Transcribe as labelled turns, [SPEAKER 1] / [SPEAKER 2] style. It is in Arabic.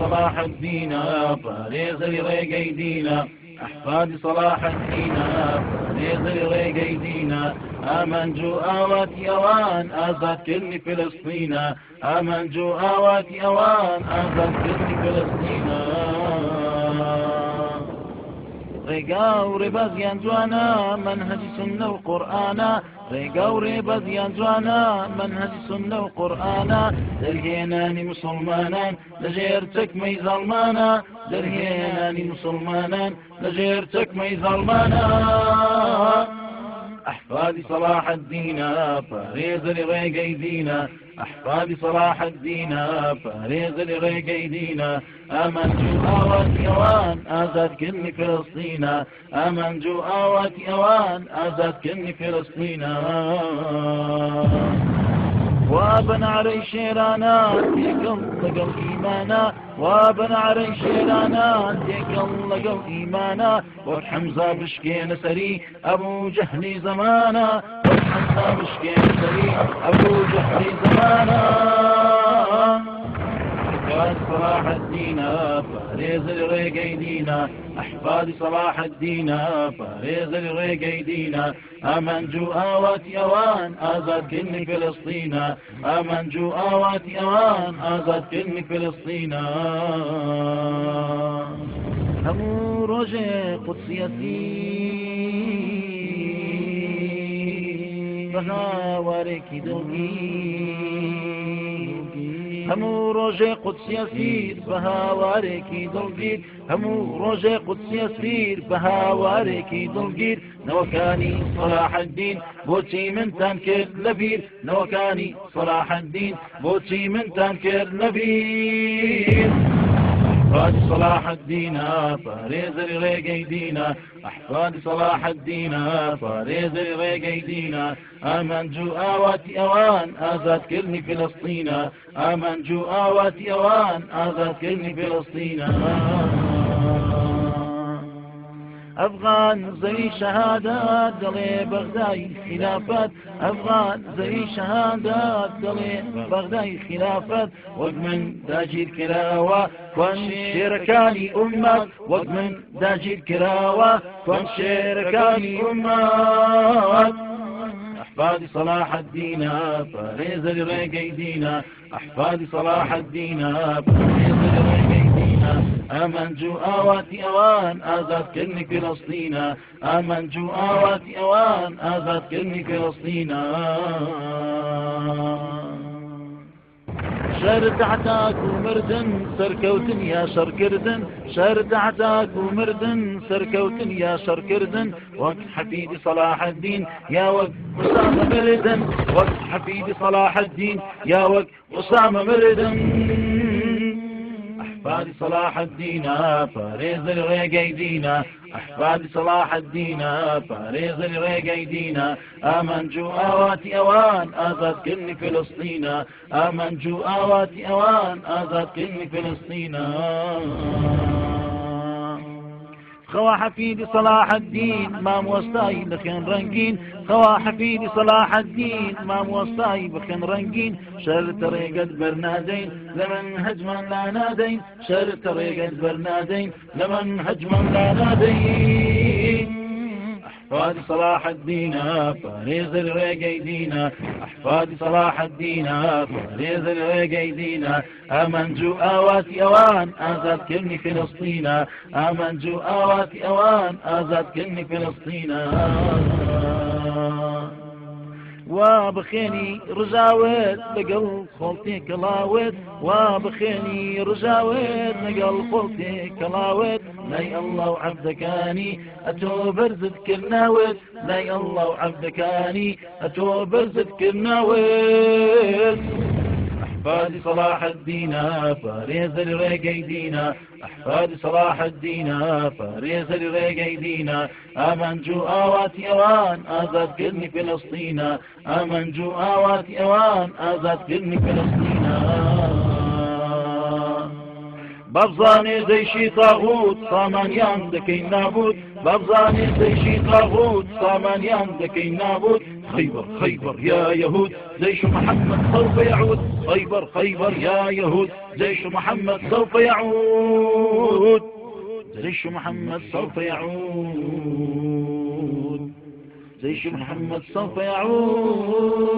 [SPEAKER 1] صلاح الدين فاريز لريقي دينا أحفاد صلاح الدين فاريز لريقي دينا آمن جو آوات أوان آزاد كل فلسطين. آمن جو آوات أوان آزاد كل فلسطين. ڕێگا و ڕێبازیان جوانە مەنهەجی سوننە و قورآانە ڕێگا و ڕێبازیان جوانە مەنهەجی سوننە و قورئانە دەرهێنانی موسڵمانان لەژێر چەکمەی زاڵمانە دەرهێنانی أحفاد صلاح الدين فاريز لغيقي دينا أحفاد صلاح الدين فاريز لغيقي دينا أمن جو آوات يوان آزاد كل فلسطين. أمن جو آوات يوان آزاد كل فلسطين. وابن علي شيرانا تيقل لقل إيمانا. وابن علي شيرانا تيقل لقل إيمانا. وحمزة بشكين سري أبو جهلي زمانا. وحمزة بشكين سري أبو جهلي فاريز لريق دينا أحفاد صلاح الدين فاريز لريق دينا أمن جو آوات أوان آزاد كل فلسطين. أمن جو آوات أوان آزاد كل فلسطين. همو روجه قدسيتي بها واركي دوغي هەموو ڕۆژێ قوتسیە سیر بە هاوارێکی دڵگیر هەموو ڕۆژێ قوتسیە سیر بە هاوارێکی دڵگیر نەوەکانی سەلاحدین بۆچی منتان کرد لەبیر نەوەکانی سەلاحدین بۆچی منتان کرد لەبیر. أحفاد صلاح الدين فاريز لريقي دينا أحفاد صلاح الدين فاريز لريقي دينا آمن جو آواتي أوان آزاد كلني فلسطين. آمن جو آواتي أوان آزاد كلني فلسطين. أفغان زي شهادات دلي بغداي خلافات. أفغان زي شهادات دلي بغداي خلافات. وقمن داجي الكراوة كون شركاني أمات وقمن داجي الكراوة كون شركاني أمات أحفاد صلاح الدين فاريز لريق دينا. أحفاد صلاح الدين فاريز لريق أمن جو آواتي أوان آزاد كرني فلسطين أمن جو آواتي أوان آزاد كرني فلسطين شهر تحتاك ومردن سركوتن يا شركردن شهر تحتاك ومردن سركوتن يا شركردن وقت حفيد صلاح الدين يا وقت أسامة مردن۔ وقت حفيد صلاح الدين يا وقت أسامة مردن۔ أحفاد صلاح الدين فاريز الريق دينا أحفاد صلاح الدين فاريز الريق دينا آمن جو آواتي أوان آزاد كل فلسطين. آمن جو آواتي أوان آزاد كل فلسطين. خوا حفيد صلاح الدين ما موستاي لخين رنگين خوا حفيد صلاح الدين ما موستاي بخين رنگين شر طريقة برنادين لمن هجما لا نادين. شر طريقة برنادين لمن هجما لا نادين. أحفاد صلاح الدين فاريز الريق دينا أحفاد صلاح الدين فاريز الريق دينا آمن جو آواتي أوان آزاد كلني فلسطين. آمن جو آواتي أوان آزاد كلني فلسطين. وا بخێنی ڕژاوت لەگەڵ خۆڵتێ کەڵاوت وا بخێنی ڕژاوت لەگەڵ خۆڵتێ کەڵاوت لای ئەله و عەبدەکانی ئەتۆ بەرزت کردناوت لای ئەله و عەبدەکانی ئەتۆ بەرزت کردناوت. أحفاد صلاح الدين فاريز لريق دينا أحفاد صلاح الدين فاريز لريق دينا آمن جو آواتي أوان آزاد كرني فلسطين. آمن جو آواتي أوان آزاد كرني فلسطين. بابزاني ديشي طاغوت سامانيان دكي نابوت بابزاني ديشي طاغوت سامانيان دكي نابوت خيبر خيبر يا يهود جيش محمد سوف يعود خيبر خيبر يا يهود جيش محمد سوف يعود جيش محمد سوف يعود جيش محمد سوف يعود